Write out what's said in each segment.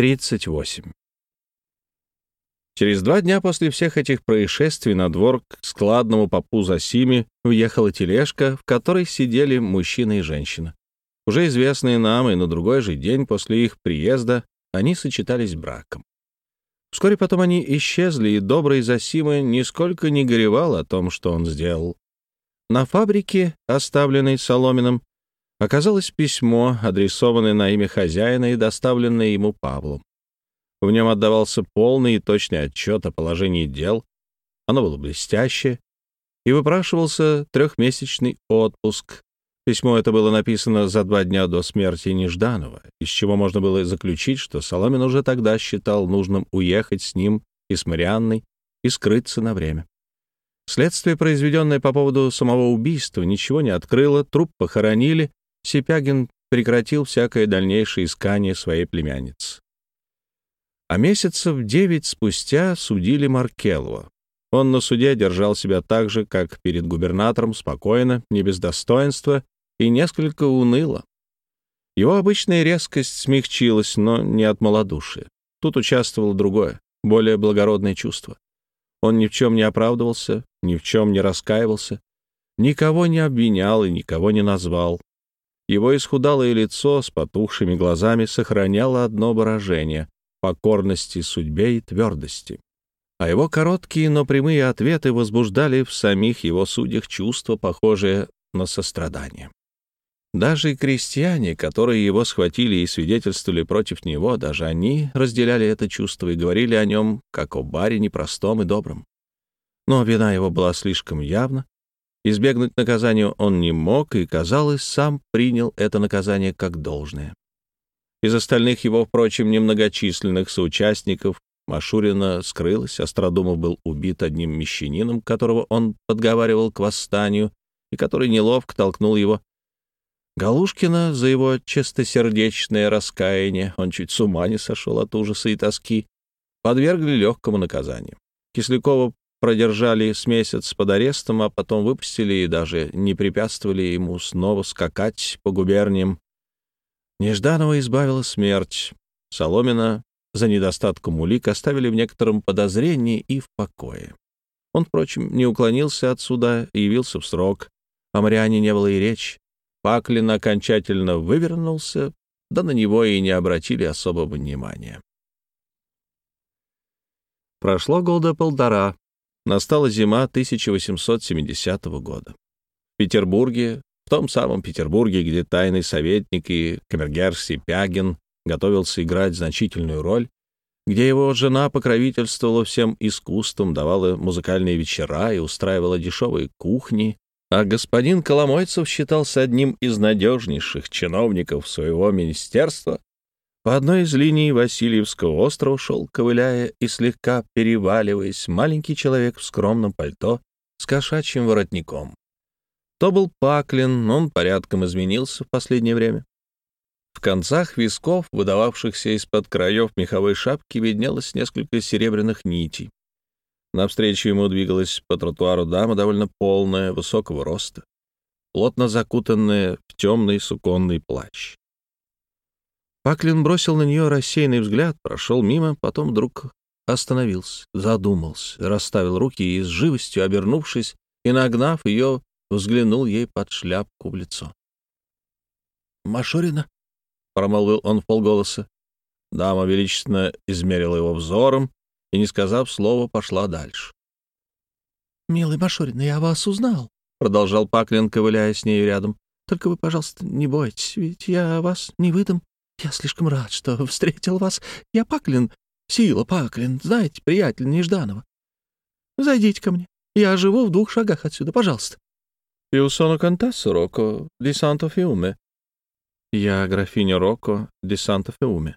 38. Через два дня после всех этих происшествий на двор к складному попу Засими въехала тележка, в которой сидели мужчина и женщина. Уже известные нам, и на другой же день после их приезда они сочетались браком. Вскоре потом они исчезли, и добрый Засима нисколько не горевал о том, что он сделал. На фабрике, оставленной Соломином, оказалось письмо, адресованное на имя хозяина и доставленное ему Павлом. В нем отдавался полный и точный отчет о положении дел, оно было блестящее, и выпрашивался трехмесячный отпуск. Письмо это было написано за два дня до смерти Нежданова, из чего можно было заключить, что Соломин уже тогда считал нужным уехать с ним и с Марианной и скрыться на время. Следствие, произведенное по поводу самого убийства, ничего не открыло, труп похоронили, Сипягин прекратил всякое дальнейшее искание своей племянницы. А месяцев девять спустя судили Маркелова. Он на суде держал себя так же, как перед губернатором, спокойно, не без достоинства и несколько уныло. Его обычная резкость смягчилась, но не от малодушия. Тут участвовало другое, более благородное чувство. Он ни в чем не оправдывался, ни в чем не раскаивался, никого не обвинял и никого не назвал. Его исхудалое лицо с потухшими глазами сохраняло одно выражение — покорности судьбе и твердости. А его короткие, но прямые ответы возбуждали в самих его судьях чувство, похожее на сострадание. Даже крестьяне, которые его схватили и свидетельствовали против него, даже они разделяли это чувство и говорили о нем как о барине простом и добром. Но вина его была слишком явна, Избегнуть наказания он не мог и, казалось, сам принял это наказание как должное. Из остальных его, впрочем, немногочисленных соучастников Машурина скрылась, Остродумов был убит одним мещанином, которого он подговаривал к восстанию и который неловко толкнул его. Галушкина за его чистосердечное раскаяние, он чуть с ума не сошел от ужаса и тоски, подвергли легкому наказанию. Кислякова продержали с месяц под арестом, а потом выпустили и даже не препятствовали ему снова скакать по губерниям. Нежданова избавила смерть. Соломина за недостатком улик оставили в некотором подозрении и в покое. Он, впрочем, не уклонился от суда и явился в срок. О Мариане не было и речи. Паклин окончательно вывернулся, да на него и не обратили особого внимания. Прошло года полтора, Настала зима 1870 года. В Петербурге, в том самом Петербурге, где тайный советник и камергер Сипягин готовился играть значительную роль, где его жена покровительствовала всем искусством, давала музыкальные вечера и устраивала дешевые кухни, а господин Коломойцев считался одним из надежнейших чиновников своего министерства, по одной из линий Васильевского острова шел, ковыляя и слегка переваливаясь, маленький человек в скромном пальто с кошачьим воротником. То был Паклин, он порядком изменился в последнее время. В концах висков, выдававшихся из-под краев меховой шапки, виднелось несколько серебряных нитей. Навстречу ему двигалась по тротуару дама довольно полная, высокого роста, плотно закутанная в темный суконный плащ. Паклин бросил на нее рассеянный взгляд, прошел мимо, потом вдруг остановился, задумался, расставил руки и с живостью, обернувшись и нагнав ее, взглянул ей под шляпку в лицо. «Машурина?» — промолвил он в полголоса. Дама величественно измерила его взором и, не сказав слова, пошла дальше. «Милый Машурина, я вас узнал», — продолжал Паклин, ковыляя с нею рядом. «Только вы, пожалуйста, не бойтесь, ведь я вас не выдам. «Я слишком рад, что встретил вас. Я Паклин, Сила Паклин, знаете, приятель Нежданова. Зайдите ко мне. Я живу в двух шагах отсюда, пожалуйста». «Io sono contessa Rocco di Santo Fiume». «Я графиня Рокко di Santo Fiume»,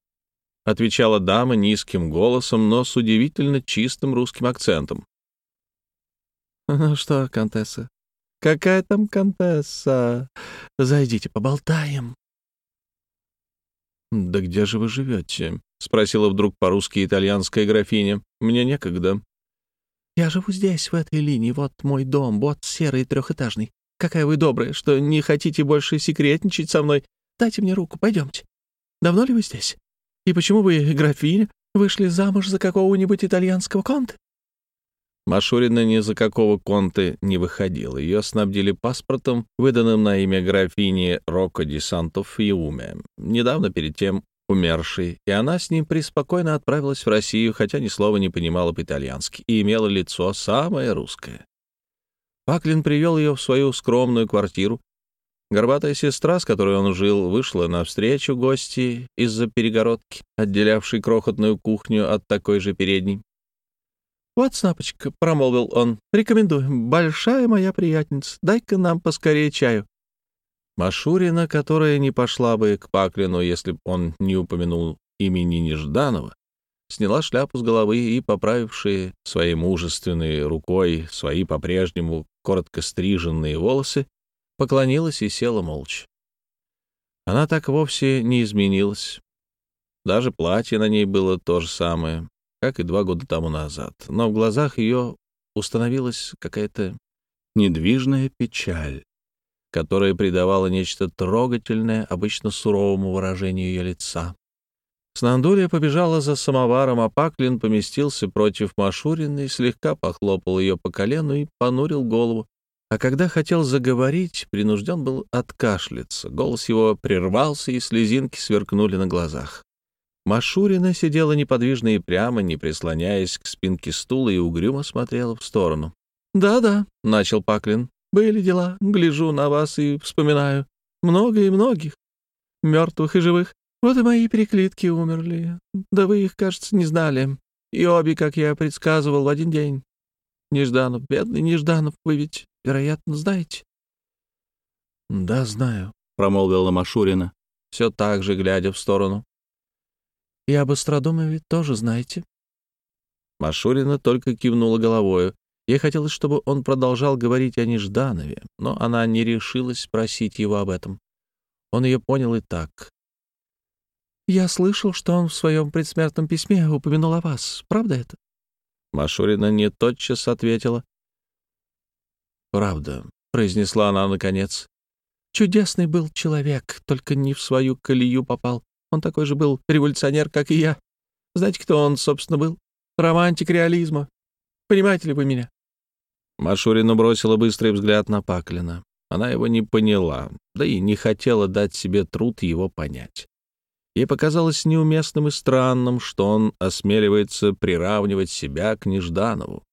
— отвечала дама низким голосом, но с удивительно чистым русским акцентом. «Ну что, контесса, какая там контесса? Зайдите, поболтаем». «Да где же вы живете?» — спросила вдруг по-русски итальянская графиня. «Мне некогда». «Я живу здесь, в этой линии. Вот мой дом, вот серый трехэтажный. Какая вы добрая, что не хотите больше секретничать со мной. Дайте мне руку, пойдемте. Давно ли вы здесь? И почему вы, графиня, вышли замуж за какого-нибудь итальянского конта?» Машурина ни за какого конты не выходила. Ее снабдили паспортом, выданным на имя графини Рокко ди Санто-Фиуме, недавно перед тем умершей, и она с ним преспокойно отправилась в Россию, хотя ни слова не понимала по-итальянски и имела лицо самое русское. Паклин привел ее в свою скромную квартиру. Горбатая сестра, с которой он жил, вышла навстречу гости из-за перегородки, отделявшей крохотную кухню от такой же передней. «Вот, Снапочка», — промолвил он, — «рекомендую. Большая моя приятница. Дай-ка нам поскорее чаю». Машурина, которая не пошла бы к Паклину, если б он не упомянул имени Нежданова, сняла шляпу с головы и, поправившие своей мужественной рукой свои по-прежнему коротко стриженные волосы, поклонилась и села молча. Она так вовсе не изменилась. Даже платье на ней было то же самое, как и два года тому назад, но в глазах ее установилась какая-то недвижная печаль, которая придавала нечто трогательное обычно суровому выражению ее лица. Снандулия побежала за самоваром, а Паклин поместился против Машуриной, слегка похлопал ее по колену и понурил голову. А когда хотел заговорить, принужден был откашляться. Голос его прервался, и слезинки сверкнули на глазах. Машурина сидела неподвижно и прямо, не прислоняясь к спинке стула, и угрюмо смотрела в сторону. «Да-да», — начал Паклин, — «были дела. Гляжу на вас и вспоминаю. Много и многих. Мертвых и живых. Вот и мои переклитки умерли. Да вы их, кажется, не знали. И обе, как я предсказывал, в один день. Нежданов, бедный Нежданов, вы ведь, вероятно, знаете». «Да, знаю», — промолвила Машурина, все так же глядя в сторону. И об Остродомове тоже знаете?» Машурина только кивнула головою. Ей хотелось, чтобы он продолжал говорить о Нежданове, но она не решилась спросить его об этом. Он ее понял и так. «Я слышал, что он в своем предсмертном письме упомянул о вас. Правда это?» Машурина не тотчас ответила. «Правда», — произнесла она наконец. «Чудесный был человек, только не в свою колею попал. Он такой же был революционер, как и я. Знаете, кто он, собственно, был? Романтик реализма. Понимаете ли вы меня?» Машурина бросила быстрый взгляд на Паклина. Она его не поняла, да и не хотела дать себе труд его понять. Ей показалось неуместным и странным, что он осмеливается приравнивать себя к Нежданову.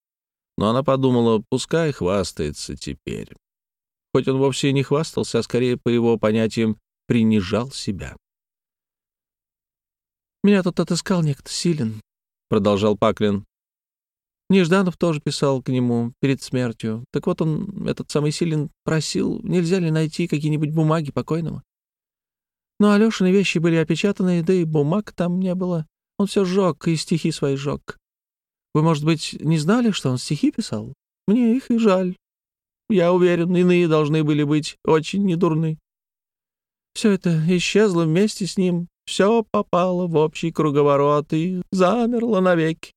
Но она подумала, пускай хвастается теперь. Хоть он вовсе не хвастался, а скорее, по его понятиям, принижал себя. «Меня тут отыскал некто Силин», — продолжал Паклин. Нежданов тоже писал к нему перед смертью. Так вот он, этот самый Силин, просил, нельзя ли найти какие-нибудь бумаги покойного. Но Алешины вещи были опечатаны, да и бумаг там не было. Он все сжег и стихи свои сжег. Вы, может быть, не знали, что он стихи писал? Мне их и жаль. Я уверен, иные должны были быть очень недурны. Все это исчезло вместе с ним, все попало в общий круговорот и замерло навеки.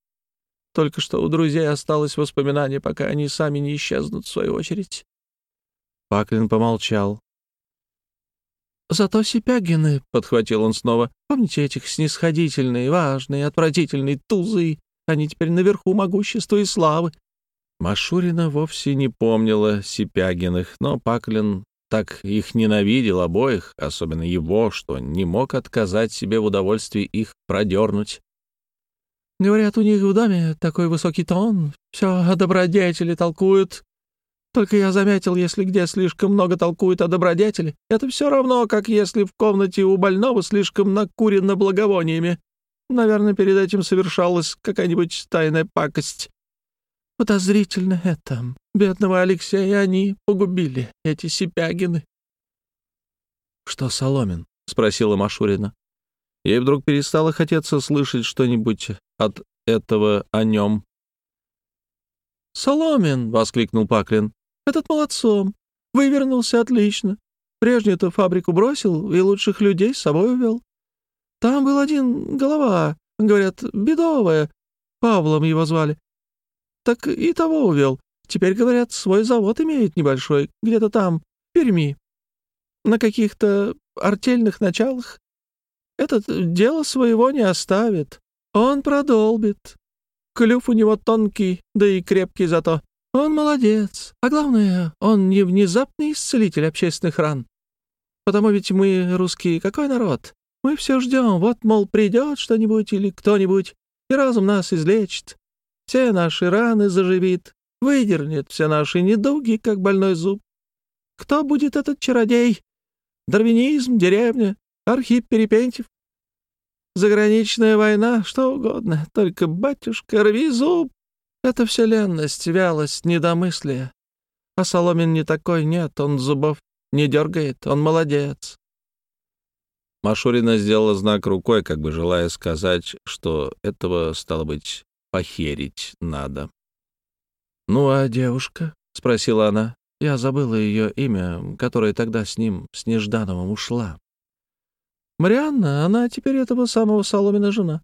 Только что у друзей осталось воспоминание, пока они сами не исчезнут в свою очередь. Паклин помолчал. «Зато Сипягины», — подхватил он снова, — «помните этих снисходительные, важные, отвратительные тузы? Они теперь наверху могущества и славы». Машурина вовсе не помнила Сипягиных, но Паклин так их ненавидел обоих, особенно его, что не мог отказать себе в удовольствии их продернуть. «Говорят, у них в доме такой высокий тон, все о добродетели толкуют. Только я заметил, если где слишком много толкуют о добродетели, это все равно, как если в комнате у больного слишком накурено благовониями. Наверное, перед этим совершалась какая-нибудь тайная пакость. Подозрительно это. Бедного Алексея они погубили, эти Сипягины. — Что Соломин? — спросила Машурина. Ей вдруг перестало хотеться слышать что-нибудь от этого о нем. «Соломин!» — воскликнул Паклин. «Этот молодцом. Вывернулся отлично. Прежнюю-то фабрику бросил и лучших людей с собой увел. Там был один голова, говорят, бедовая. Павлом его звали так и того увел. Теперь, говорят, свой завод имеет небольшой, где-то там, в Перми. На каких-то артельных началах. этот дело своего не оставит. Он продолбит. Клюв у него тонкий, да и крепкий зато. Он молодец. А главное, он не внезапный исцелитель общественных ран. Потому ведь мы, русские, какой народ? Мы все ждем. Вот, мол, придет что-нибудь или кто-нибудь, и разум нас излечит. Все наши раны заживит, выдернет все наши недуги, как больной зуб. Кто будет этот чародей? Дарвинизм, деревня, Архип Перепентьев. Заграничная война, что угодно, только, батюшка, рви зуб. Это вселенность, вялость, недомыслие. А Соломин не такой, нет, он зубов не дергает, он молодец. Машурина сделала знак рукой, как бы желая сказать, что этого, стало быть, похерить надо. «Ну а девушка?» — спросила она. Я забыла ее имя, которое тогда с ним, с Неждановым, ушла. «Марианна, она теперь этого самого Соломина жена.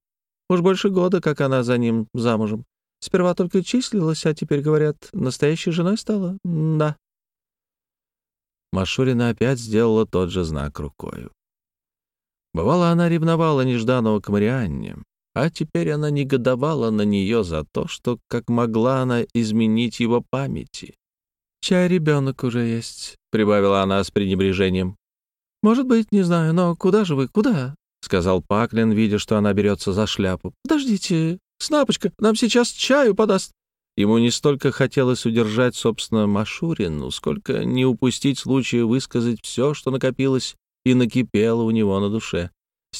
Уж больше года, как она за ним замужем. Сперва только числилась, а теперь, говорят, настоящей женой стала. Да». Машурина опять сделала тот же знак рукою. Бывало, она ревновала Нежданова к Марианне, а теперь она негодовала на нее за то, что, как могла она изменить его памяти. «Чай ребенок уже есть», — прибавила она с пренебрежением. «Может быть, не знаю, но куда же вы, куда?» — сказал Паклин, видя, что она берется за шляпу. «Подождите, Снапочка нам сейчас чаю подаст». Ему не столько хотелось удержать, собственно, Машурину, сколько не упустить случая высказать все, что накопилось и накипело у него на душе.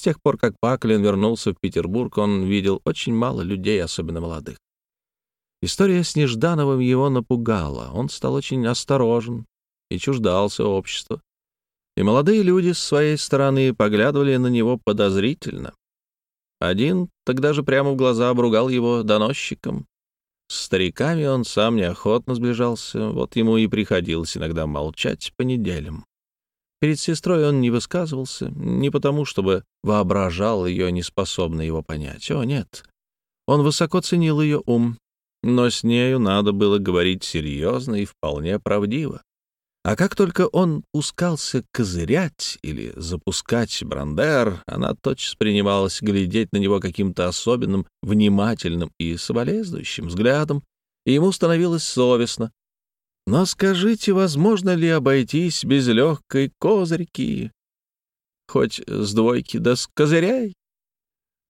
Тех пор, как Паклин вернулся в Петербург, он видел очень мало людей, особенно молодых. История с Неждановым его напугала. Он стал очень осторожен и чуждался общества. И молодые люди с своей стороны поглядывали на него подозрительно. Один тогда же прямо в глаза обругал его доносчиком. С стариками он сам неохотно сближался, вот ему и приходилось иногда молчать по неделям. Перед сестрой он не высказывался, не потому, чтобы воображал ее неспособной его понять. О, нет. Он высоко ценил ее ум, но с нею надо было говорить серьезно и вполне правдиво. А как только он пускался козырять или запускать брандер, она тотчас принималась глядеть на него каким-то особенным, внимательным и соболезнующим взглядом, и ему становилось совестно, но скажите, возможно ли обойтись без легкой козырьки? Хоть с двойки, да с козыряй.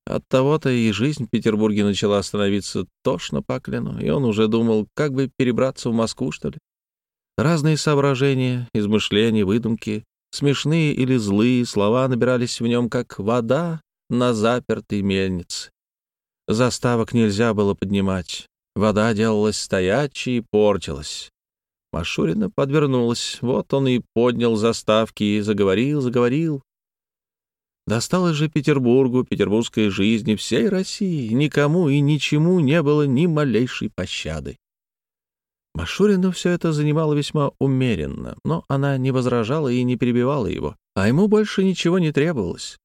От того-то и жизнь в Петербурге начала становиться тошно Паклину, и он уже думал, как бы перебраться в Москву, что ли. Разные соображения, измышления, выдумки, смешные или злые слова набирались в нем, как вода на запертой мельнице. Заставок нельзя было поднимать. Вода делалась стоячей и портилась. Машурина подвернулась. Вот он и поднял заставки и заговорил, заговорил. Досталось же Петербургу, петербургской жизни, всей России. Никому и ничему не было ни малейшей пощады. Машурину все это занимало весьма умеренно, но она не возражала и не перебивала его, а ему больше ничего не требовалось.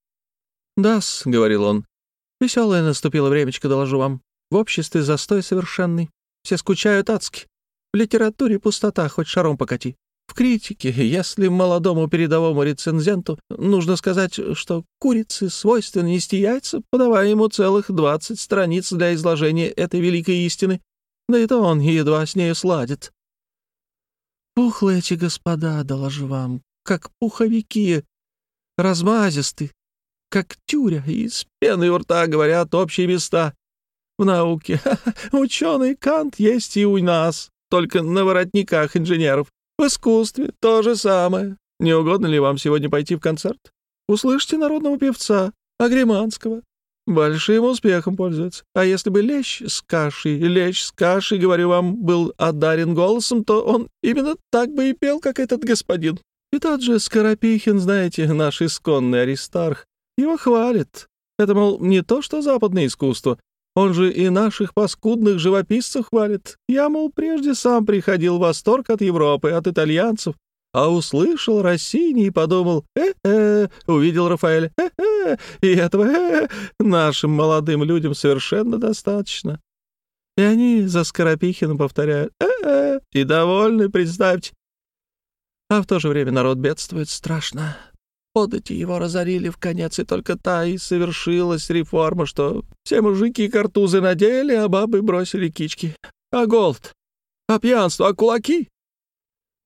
«Да-с», — говорил он, — «веселое наступило времечко, доложу вам. В обществе застой совершенный. Все скучают адски. В литературе пустота, хоть шаром покати. В критике, если молодому передовому рецензенту нужно сказать, что курице свойственно нести яйца, подавая ему целых двадцать страниц для изложения этой великой истины, да и то он едва с нею сладит. Пухлые эти господа, доложу вам, как пуховики, размазисты, как тюря, и с пеной у рта говорят общие места. В науке ученый Кант есть и у нас только на воротниках инженеров. В искусстве то же самое. Не угодно ли вам сегодня пойти в концерт? Услышьте народного певца, Агриманского. Большим успехом пользуется. А если бы лещ с кашей, лещ с кашей, говорю вам, был одарен голосом, то он именно так бы и пел, как этот господин. И тот же Скоропихин, знаете, наш исконный аристарх, его хвалит. Это, мол, не то, что западное искусство, он же и наших паскудных живописцев хвалит. Я, мол, прежде сам приходил в восторг от Европы, от итальянцев, а услышал Россини и подумал, э-э, увидел Рафаэля, э-э, и этого э-э, нашим молодым людям совершенно достаточно. И они за Скоропихиным повторяют, э-э, и довольны, представьте. А в то же время народ бедствует страшно. Подати его разорили в конец, и только та и совершилась реформа, что все мужики картузы надели, а бабы бросили кички. А голод? А пьянство? А кулаки?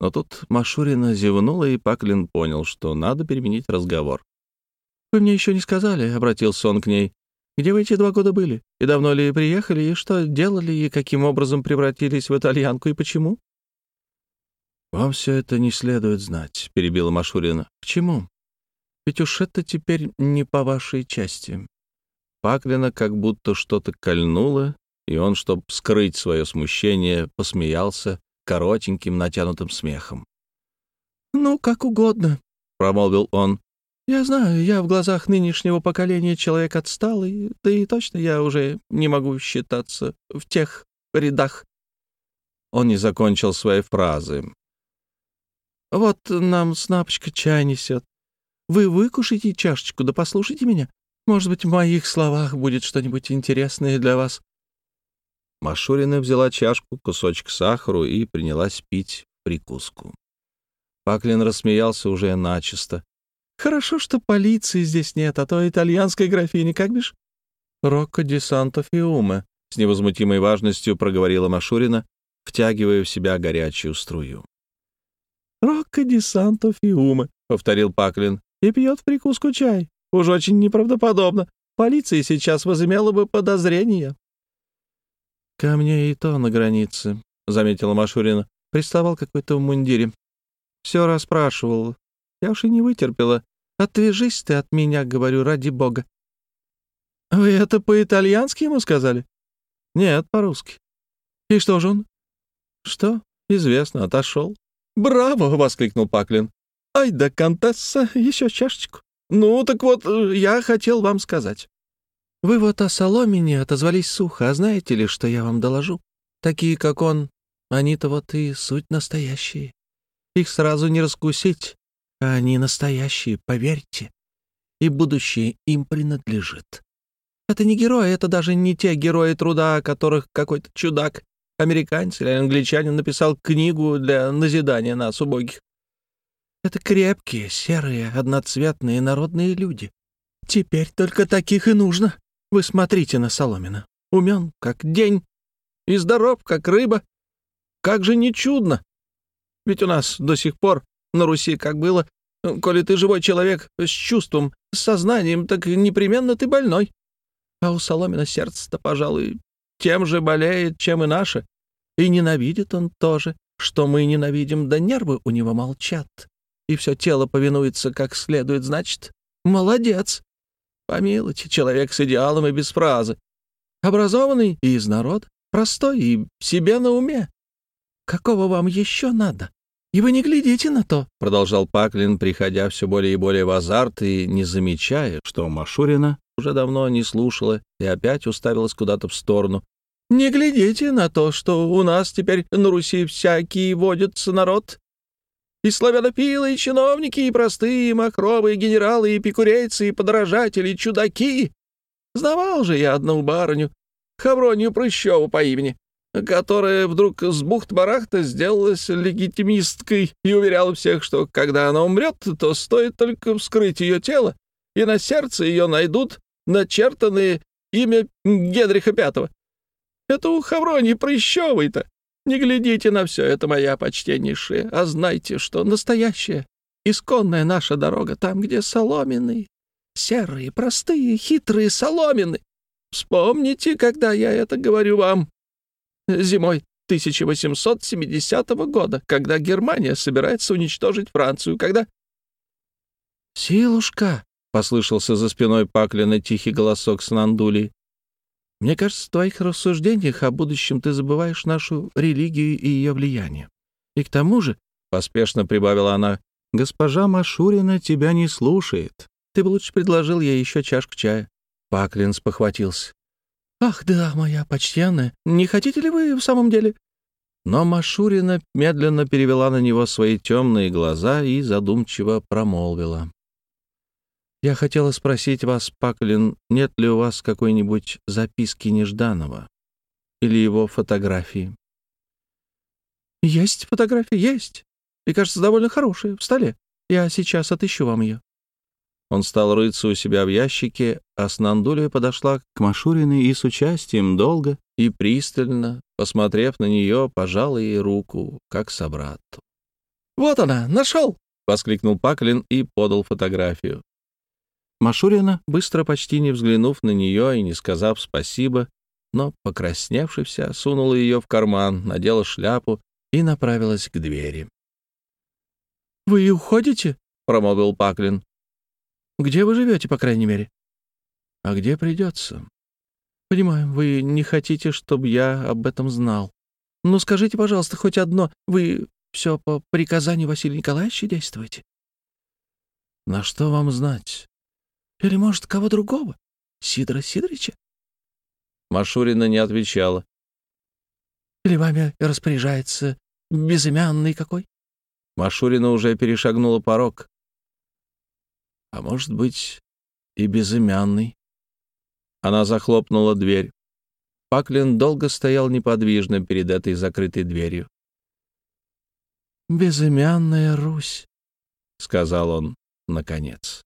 Но тут Машурина зевнула, и Паклин понял, что надо переменить разговор. «Вы мне еще не сказали», — обратился он к ней. «Где вы эти два года были? И давно ли приехали? И что делали? И каким образом превратились в итальянку? И почему?» «Вам все это не следует знать», — перебила Машурина. «К чему? Ведь уж это теперь не по вашей части». Паклина как будто что-то кольнуло, и он, чтобы скрыть свое смущение, посмеялся коротеньким натянутым смехом. «Ну, как угодно», — промолвил он. «Я знаю, я в глазах нынешнего поколения человек отсталый, да и точно я уже не могу считаться в тех рядах». Он не закончил своей фразы. «Вот нам Снапочка чай несет. Вы выкушайте чашечку, да послушайте меня. Может быть, в моих словах будет что-нибудь интересное для вас». Машурина взяла чашку, кусочек сахару и принялась пить прикуску. Паклин рассмеялся уже начисто. «Хорошо, что полиции здесь нет, а то итальянской графини, как бишь?» «Рокко ди Санто Фиуме», — с невозмутимой важностью проговорила Машурина, втягивая в себя горячую струю. «Рокко ди Санто Фиуме», — повторил Паклин, — «и пьет в прикуску чай. Уж очень неправдоподобно. Полиция сейчас возымела бы подозрения». «Ко мне и то на границе», — заметила Машурина. «Приставал какой-то в мундире. Все расспрашивал. Я уж и не вытерпела. Отвяжись ты от меня, говорю, ради бога». «Вы это по-итальянски ему сказали?» «Нет, по-русски». «И что же он?» «Что? Известно, отошел». «Браво!» — воскликнул Паклин. «Ай да, контесса, еще чашечку. Ну, так вот, я хотел вам сказать. Вы вот о Соломине отозвались сухо, а знаете ли, что я вам доложу? Такие, как он, они-то вот и суть настоящие. Их сразу не раскусить, а они настоящие, поверьте. И будущее им принадлежит. Это не герои, это даже не те герои труда, о которых какой-то чудак, американец или англичанин написал книгу для назидания нас, убогих. Это крепкие, серые, одноцветные народные люди. Теперь только таких и нужно. Вы смотрите на Соломина. Умен, как день, и здоров, как рыба. Как же не чудно! Ведь у нас до сих пор на Руси как было, коли ты живой человек с чувством, с сознанием, так непременно ты больной. А у Соломина сердце-то, пожалуй, тем же болеет, чем и наше. И ненавидит он тоже, что мы ненавидим, да нервы у него молчат. И все тело повинуется как следует, значит, молодец. Помилуйте, человек с идеалом и без фразы. Образованный и из народа, простой и себе на уме. Какого вам еще надо? И вы не глядите на то, — продолжал Паклин, приходя все более и более в азарт и не замечая, что Машурина уже давно не слушала и опять уставилась куда-то в сторону. «Не глядите на то, что у нас теперь на Руси всякие водятся народ, и славянофилы, и чиновники, и простые, и махровые генералы, и пикурейцы, и подражатели, и чудаки. Знавал же я одну барыню, Хавронию Прыщеву по имени, которая вдруг с бухт-барахта сделалась легитимисткой и уверяла всех, что когда она умрет, то стоит только вскрыть ее тело, и на сердце ее найдут начертанное имя Генриха Пятого. Это у Хавронии Прыщевой-то не глядите на все это, моя почтеннейшая, а знайте, что настоящая, исконная наша дорога там, где соломенные, серые, простые, хитрые соломины. Вспомните, когда я это говорю вам. Зимой 1870 года, когда Германия собирается уничтожить Францию, когда... «Силушка!» — послышался за спиной Паклина тихий голосок с Нандули. Мне кажется, в твоих рассуждениях о будущем ты забываешь нашу религию и ее влияние. И к тому же, — поспешно прибавила она, — госпожа Машурина тебя не слушает. Ты бы лучше предложил ей еще чашку чая. Паклин спохватился. «Ах, да, моя почтенная, не хотите ли вы в самом деле?» Но Машурина медленно перевела на него свои темные глаза и задумчиво промолвила. Я хотела спросить вас, Паклин, нет ли у вас какой-нибудь записки Нежданова или его фотографии? Есть фотография, есть. И, кажется, довольно хорошая, в столе. Я сейчас отыщу вам ее. Он стал рыться у себя в ящике, а Снандулия подошла к Машуриной и с участием долго и пристально, посмотрев на нее, пожала ей руку, как собрату. «Вот она, нашел!» — воскликнул Паклин и подал фотографию. Машурина, быстро, почти не взглянув на нее и не сказав спасибо, но, покрасневши вся, сунула ее в карман, надела шляпу и направилась к двери. «Вы уходите?» — промолвил Паклин. Где вы живете, по крайней мере?» «А где придется?» «Понимаю, вы не хотите, чтобы я об этом знал. Ну, скажите, пожалуйста, хоть одно. Вы все по приказанию Василия Николаевича действуете?» «На что вам знать?» «Или, может, кого другого? Сидора Сидорыча?» Машурина не отвечала. «Или вами распоряжается безымянный какой?» Машурина уже перешагнула порог а может быть, и безымянный. Она захлопнула дверь. Паклин долго стоял неподвижно перед этой закрытой дверью. «Безымянная Русь», — сказал он наконец.